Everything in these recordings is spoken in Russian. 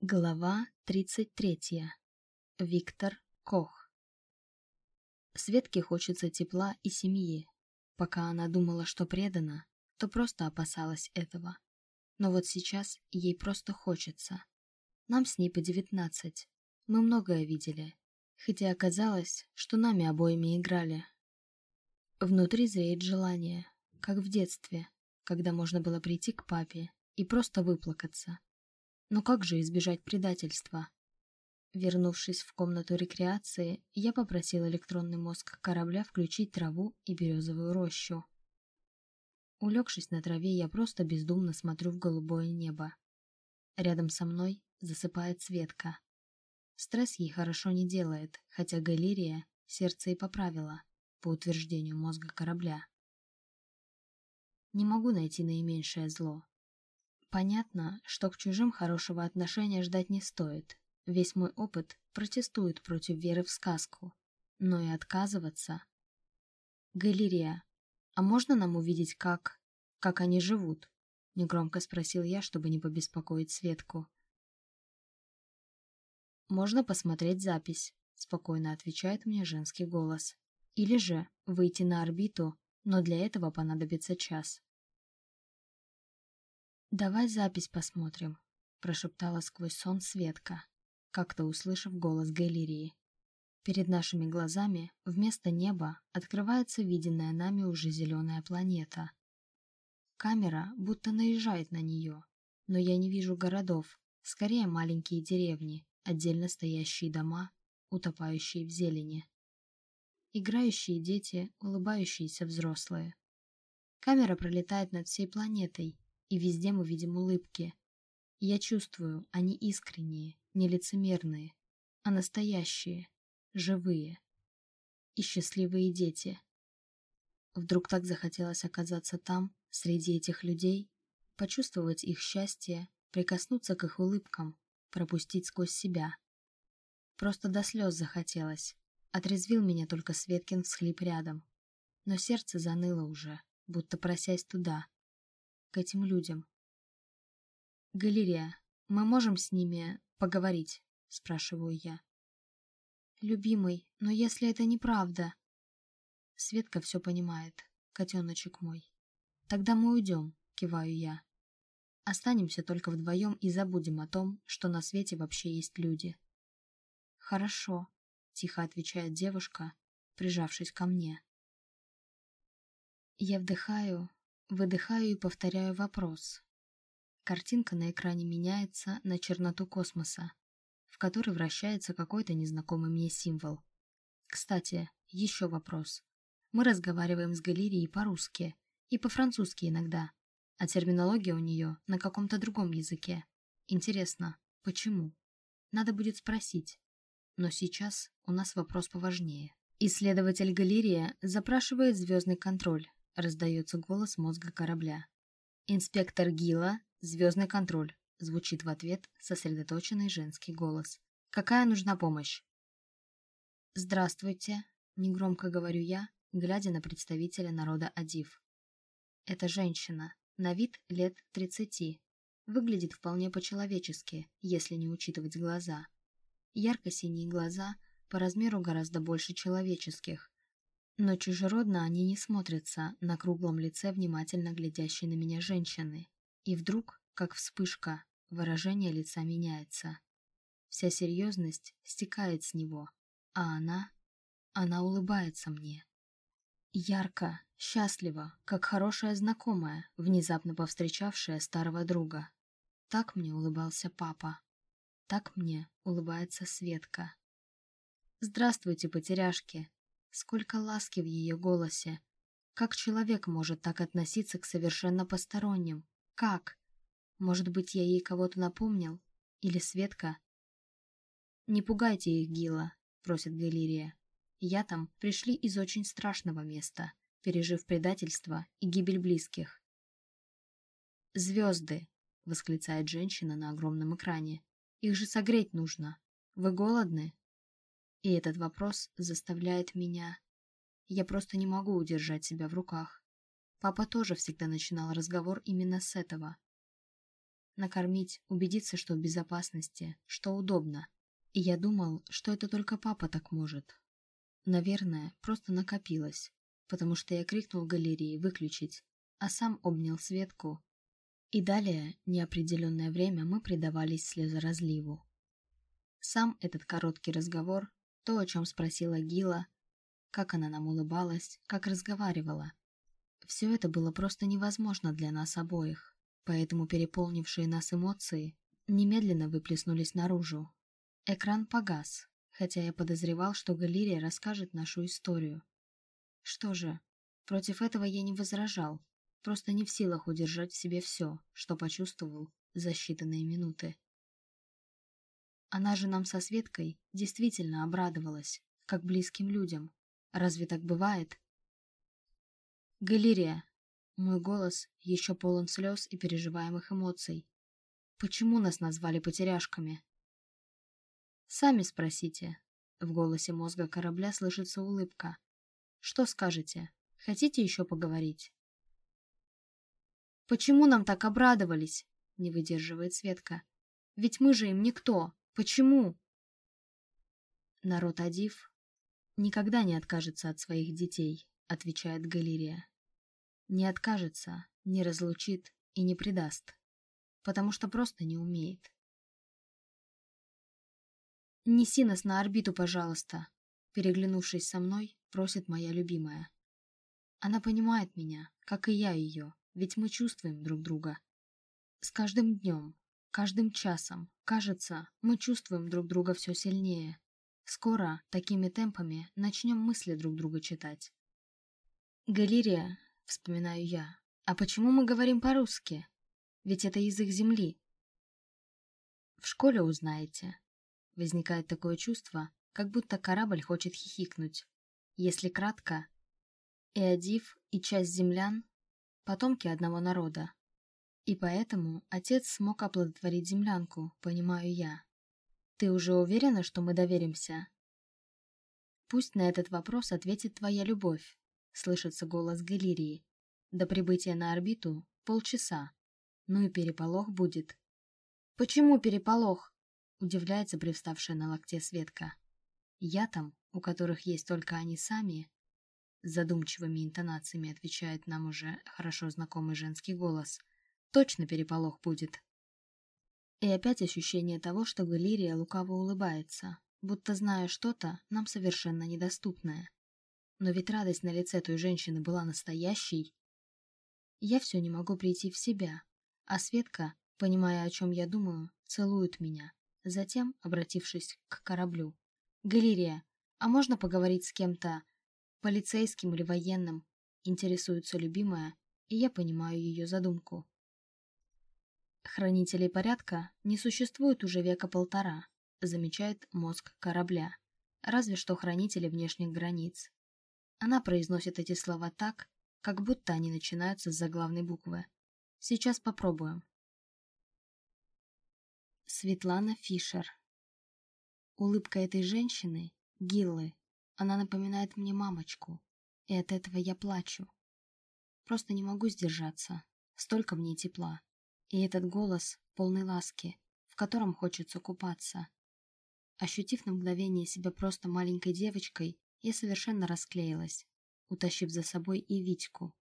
Глава 33. Виктор Кох. Светке хочется тепла и семьи. Пока она думала, что предана, то просто опасалась этого. Но вот сейчас ей просто хочется. Нам с ней по девятнадцать. Мы многое видели. Хотя оказалось, что нами обоими играли. Внутри зреет желание, как в детстве, когда можно было прийти к папе и просто выплакаться но как же избежать предательства? Вернувшись в комнату рекреации, я попросил электронный мозг корабля включить траву и березовую рощу. Улегшись на траве, я просто бездумно смотрю в голубое небо. Рядом со мной засыпает Светка. Стресс ей хорошо не делает, хотя галерия сердце и поправила, по утверждению мозга корабля. Не могу найти наименьшее зло, Понятно, что к чужим хорошего отношения ждать не стоит. Весь мой опыт протестует против веры в сказку. Но и отказываться... Галерея. А можно нам увидеть, как... как они живут? Негромко спросил я, чтобы не побеспокоить Светку. «Можно посмотреть запись», — спокойно отвечает мне женский голос. «Или же выйти на орбиту, но для этого понадобится час». «Давай запись посмотрим», — прошептала сквозь сон Светка, как-то услышав голос галереи. Перед нашими глазами вместо неба открывается виденная нами уже зеленая планета. Камера будто наезжает на нее, но я не вижу городов, скорее маленькие деревни, отдельно стоящие дома, утопающие в зелени. Играющие дети, улыбающиеся взрослые. Камера пролетает над всей планетой, и везде мы видим улыбки. Я чувствую, они искренние, не лицемерные, а настоящие, живые и счастливые дети. Вдруг так захотелось оказаться там, среди этих людей, почувствовать их счастье, прикоснуться к их улыбкам, пропустить сквозь себя. Просто до слез захотелось. Отрезвил меня только Светкин всхлип рядом. Но сердце заныло уже, будто просясь туда, к этим людям. «Галерея, мы можем с ними поговорить?» – спрашиваю я. «Любимый, но если это неправда...» Светка все понимает, котеночек мой. «Тогда мы уйдем», – киваю я. Останемся только вдвоем и забудем о том, что на свете вообще есть люди. «Хорошо», – тихо отвечает девушка, прижавшись ко мне. Я вдыхаю, Выдыхаю и повторяю вопрос. Картинка на экране меняется на черноту космоса, в которой вращается какой-то незнакомый мне символ. Кстати, еще вопрос. Мы разговариваем с галереей по-русски и по-французски иногда, а терминология у нее на каком-то другом языке. Интересно, почему? Надо будет спросить. Но сейчас у нас вопрос поважнее. Исследователь галерея запрашивает звездный контроль Раздается голос мозга корабля. «Инспектор Гила, звездный контроль», звучит в ответ сосредоточенный женский голос. «Какая нужна помощь?» «Здравствуйте», — негромко говорю я, глядя на представителя народа Адив. Это женщина, на вид лет тридцати. Выглядит вполне по-человечески, если не учитывать глаза. Ярко-синие глаза по размеру гораздо больше человеческих, но чужеродно они не смотрятся на круглом лице внимательно глядящей на меня женщины. И вдруг, как вспышка, выражение лица меняется. Вся серьезность стекает с него, а она... она улыбается мне. Ярко, счастливо, как хорошая знакомая, внезапно повстречавшая старого друга. Так мне улыбался папа. Так мне улыбается Светка. «Здравствуйте, потеряшки!» Сколько ласки в ее голосе. Как человек может так относиться к совершенно посторонним? Как? Может быть, я ей кого-то напомнил? Или Светка? «Не пугайте их, Гила», — просит Галерия. «Я там пришли из очень страшного места, пережив предательство и гибель близких». «Звезды!» — восклицает женщина на огромном экране. «Их же согреть нужно. Вы голодны?» И этот вопрос заставляет меня... Я просто не могу удержать себя в руках. Папа тоже всегда начинал разговор именно с этого. накормить, убедиться, что в безопасности, что удобно. И я думал, что это только папа так может. Наверное, просто накопилось, потому что я крикнул галерее выключить, а сам обнял Светку. И далее, неопределенное время, мы предавались слезоразливу. Сам этот короткий разговор, то, о чем спросила Гила, как она нам улыбалась, как разговаривала. Все это было просто невозможно для нас обоих, поэтому переполнившие нас эмоции немедленно выплеснулись наружу. Экран погас, хотя я подозревал, что Галерия расскажет нашу историю. Что же, против этого я не возражал, просто не в силах удержать в себе все, что почувствовал за считанные минуты. Она же нам со Светкой действительно обрадовалась, как близким людям. Разве так бывает? Галерия. Мой голос еще полон слез и переживаемых эмоций. Почему нас назвали потеряшками? Сами спросите. В голосе мозга корабля слышится улыбка. Что скажете? Хотите еще поговорить? Почему нам так обрадовались? Не выдерживает Светка. Ведь мы же им никто. Почему? Народ Адив никогда не откажется от своих детей, отвечает Галерия. Не откажется, не разлучит и не предаст, потому что просто не умеет. «Неси нас на орбиту, пожалуйста», переглянувшись со мной, просит моя любимая. Она понимает меня, как и я ее, ведь мы чувствуем друг друга. С каждым днем, Каждым часом, кажется, мы чувствуем друг друга все сильнее. Скоро, такими темпами, начнем мысли друг друга читать. Галерия, вспоминаю я, а почему мы говорим по-русски? Ведь это язык Земли. В школе узнаете. Возникает такое чувство, как будто корабль хочет хихикнуть. Если кратко, Эодив и часть землян – потомки одного народа, и поэтому отец смог оплодотворить землянку, понимаю я. Ты уже уверена, что мы доверимся? Пусть на этот вопрос ответит твоя любовь, слышится голос Галерии. До прибытия на орбиту полчаса. Ну и переполох будет. Почему переполох? Удивляется привставшая на локте Светка. Я там, у которых есть только они сами, задумчивыми интонациями отвечает нам уже хорошо знакомый женский голос – Точно переполох будет. И опять ощущение того, что Галерия лукаво улыбается, будто зная что-то, нам совершенно недоступное. Но ведь радость на лице той женщины была настоящей. Я все не могу прийти в себя, а Светка, понимая, о чем я думаю, целует меня, затем, обратившись к кораблю. «Галерия, а можно поговорить с кем-то, полицейским или военным?» Интересуется любимая, и я понимаю ее задумку. Хранителей порядка не существует уже века полтора, замечает мозг корабля. Разве что хранители внешних границ. Она произносит эти слова так, как будто они начинаются с заглавной буквы. Сейчас попробуем. Светлана Фишер. Улыбка этой женщины, Гиллы, она напоминает мне мамочку, и от этого я плачу. Просто не могу сдержаться, столько в ней тепла. И этот голос, полный ласки, в котором хочется купаться. Ощутив на мгновение себя просто маленькой девочкой, я совершенно расклеилась, утащив за собой и Витьку.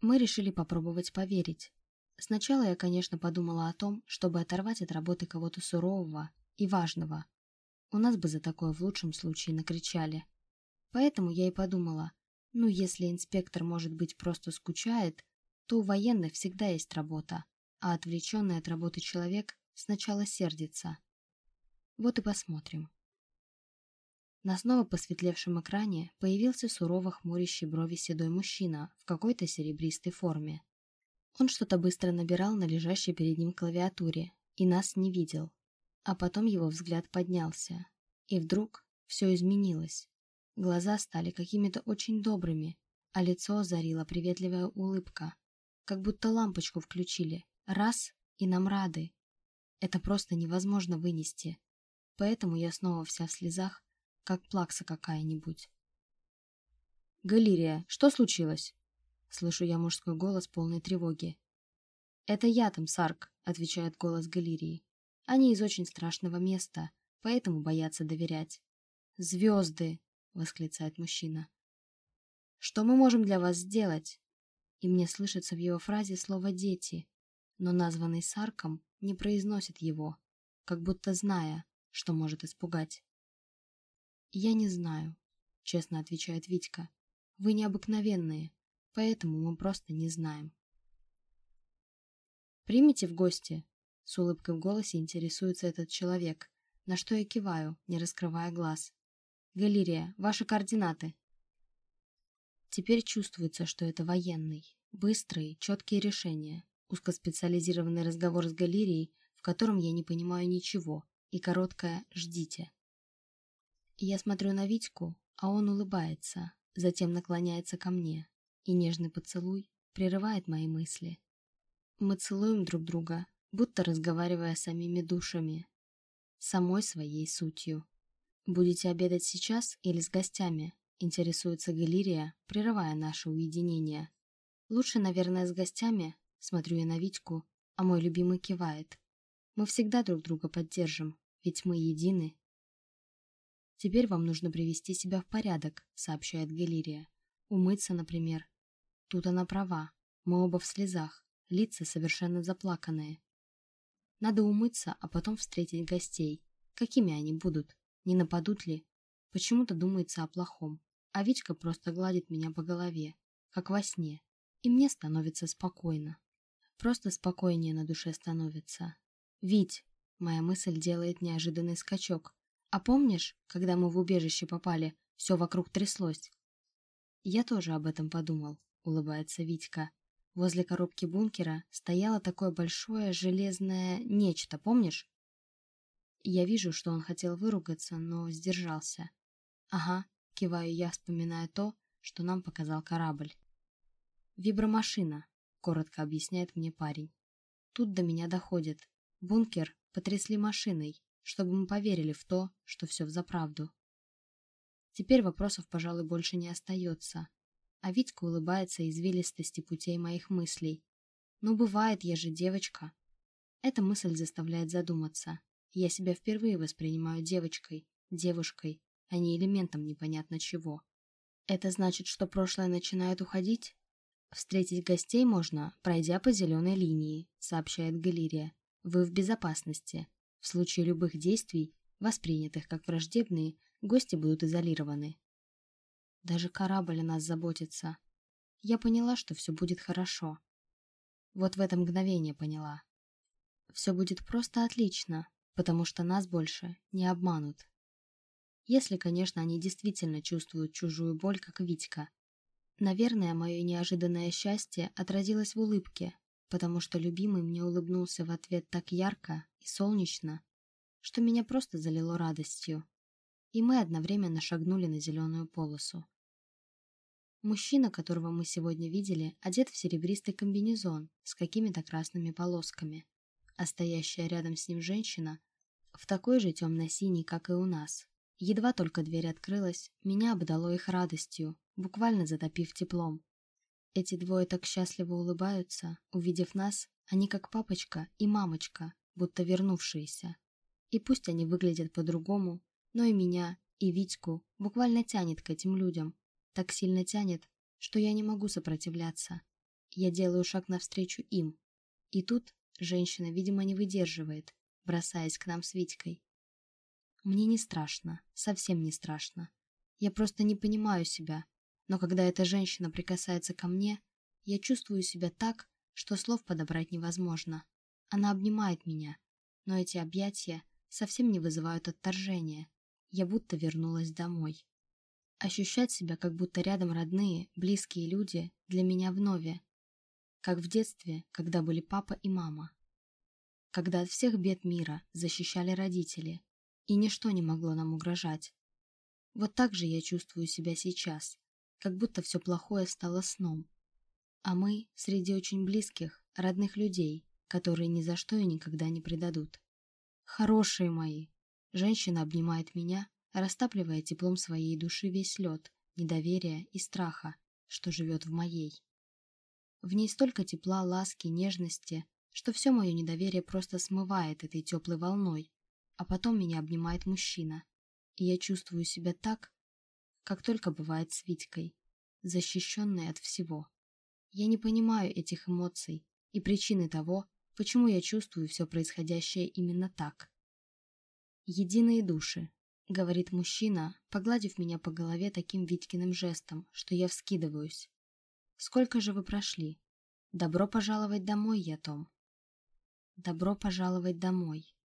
Мы решили попробовать поверить. Сначала я, конечно, подумала о том, чтобы оторвать от работы кого-то сурового и важного. У нас бы за такое в лучшем случае накричали. Поэтому я и подумала, ну если инспектор, может быть, просто скучает, то у военных всегда есть работа, а отвлеченный от работы человек сначала сердится. Вот и посмотрим. На снова посветлевшем экране появился сурово хмурящий брови седой мужчина в какой-то серебристой форме. Он что-то быстро набирал на лежащей перед ним клавиатуре и нас не видел. А потом его взгляд поднялся. И вдруг все изменилось. Глаза стали какими-то очень добрыми, а лицо озарила приветливая улыбка как будто лампочку включили. Раз — и нам рады. Это просто невозможно вынести. Поэтому я снова вся в слезах, как плакса какая-нибудь. «Галерия, что случилось?» Слышу я мужской голос полной тревоги. «Это я там, Сарк. отвечает голос Галерии. «Они из очень страшного места, поэтому боятся доверять». «Звезды!» — восклицает мужчина. «Что мы можем для вас сделать?» И мне слышится в его фразе слово «дети», но названный Сарком не произносит его, как будто зная, что может испугать. «Я не знаю», — честно отвечает Витька. «Вы необыкновенные, поэтому мы просто не знаем». «Примите в гости?» — с улыбкой в голосе интересуется этот человек, на что я киваю, не раскрывая глаз. «Галерия, ваши координаты». Теперь чувствуется, что это военный. Быстрые, четкие решения, узкоспециализированный разговор с галерией, в котором я не понимаю ничего, и короткое «ждите». Я смотрю на Витьку, а он улыбается, затем наклоняется ко мне, и нежный поцелуй прерывает мои мысли. Мы целуем друг друга, будто разговаривая с самими душами, самой своей сутью. «Будете обедать сейчас или с гостями?» – интересуется Галерия, прерывая наше уединение. «Лучше, наверное, с гостями», – смотрю я на Витьку, а мой любимый кивает. «Мы всегда друг друга поддержим, ведь мы едины «Теперь вам нужно привести себя в порядок», — сообщает Галерия. «Умыться, например». Тут она права. Мы оба в слезах, лица совершенно заплаканные. Надо умыться, а потом встретить гостей. Какими они будут? Не нападут ли? Почему-то думается о плохом. А Витька просто гладит меня по голове, как во сне. И мне становится спокойно. Просто спокойнее на душе становится. «Вить!» Моя мысль делает неожиданный скачок. А помнишь, когда мы в убежище попали, все вокруг тряслось? Я тоже об этом подумал, улыбается Витька. Возле коробки бункера стояло такое большое железное нечто, помнишь? Я вижу, что он хотел выругаться, но сдержался. Ага, киваю я, вспоминая то, что нам показал корабль. Вибромашина, коротко объясняет мне парень. Тут до меня доходит. Бункер потрясли машиной, чтобы мы поверили в то, что все взаправду. Теперь вопросов, пожалуй, больше не остается. А Витька улыбается извилистости путей моих мыслей. Ну, бывает, я же девочка. Эта мысль заставляет задуматься. Я себя впервые воспринимаю девочкой, девушкой, а не элементом непонятно чего. Это значит, что прошлое начинает уходить? Встретить гостей можно, пройдя по зеленой линии, сообщает Галерия. Вы в безопасности. В случае любых действий, воспринятых как враждебные, гости будут изолированы. Даже корабль о нас заботится. Я поняла, что все будет хорошо. Вот в это мгновение поняла. Все будет просто отлично, потому что нас больше не обманут. Если, конечно, они действительно чувствуют чужую боль, как Витька. Наверное, мое неожиданное счастье отразилось в улыбке, потому что любимый мне улыбнулся в ответ так ярко и солнечно, что меня просто залило радостью, и мы одновременно шагнули на зеленую полосу. Мужчина, которого мы сегодня видели, одет в серебристый комбинезон с какими-то красными полосками, а стоящая рядом с ним женщина в такой же темно-синий, как и у нас. Едва только дверь открылась, меня обдало их радостью, буквально затопив теплом. Эти двое так счастливо улыбаются, увидев нас, они как папочка и мамочка, будто вернувшиеся. И пусть они выглядят по-другому, но и меня, и Витьку буквально тянет к этим людям. Так сильно тянет, что я не могу сопротивляться. Я делаю шаг навстречу им. И тут женщина, видимо, не выдерживает, бросаясь к нам с Витькой. Мне не страшно, совсем не страшно. Я просто не понимаю себя, но когда эта женщина прикасается ко мне, я чувствую себя так, что слов подобрать невозможно. Она обнимает меня, но эти объятия совсем не вызывают отторжения. Я будто вернулась домой. Ощущать себя, как будто рядом родные, близкие люди, для меня вновь. Как в детстве, когда были папа и мама. Когда от всех бед мира защищали родители, и ничто не могло нам угрожать. Вот так же я чувствую себя сейчас, как будто все плохое стало сном. А мы среди очень близких, родных людей, которые ни за что и никогда не предадут. Хорошие мои! Женщина обнимает меня, растапливая теплом своей души весь лед, недоверия и страха, что живет в моей. В ней столько тепла, ласки, нежности, что все мое недоверие просто смывает этой теплой волной, а потом меня обнимает мужчина, и я чувствую себя так, как только бывает с Витькой, защищенной от всего. Я не понимаю этих эмоций и причины того, почему я чувствую все происходящее именно так. «Единые души», — говорит мужчина, погладив меня по голове таким Витькиным жестом, что я вскидываюсь. «Сколько же вы прошли? Добро пожаловать домой, я Том». «Добро пожаловать домой».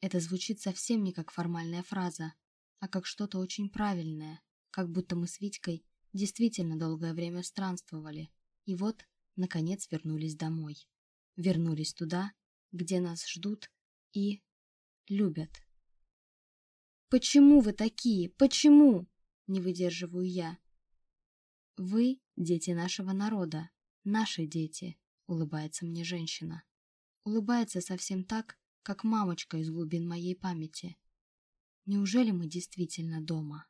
Это звучит совсем не как формальная фраза, а как что-то очень правильное, как будто мы с Витькой действительно долгое время странствовали, и вот, наконец, вернулись домой. Вернулись туда, где нас ждут и любят. «Почему вы такие? Почему?» — не выдерживаю я. «Вы — дети нашего народа, наши дети», — улыбается мне женщина. Улыбается совсем так, как мамочка из глубин моей памяти. Неужели мы действительно дома?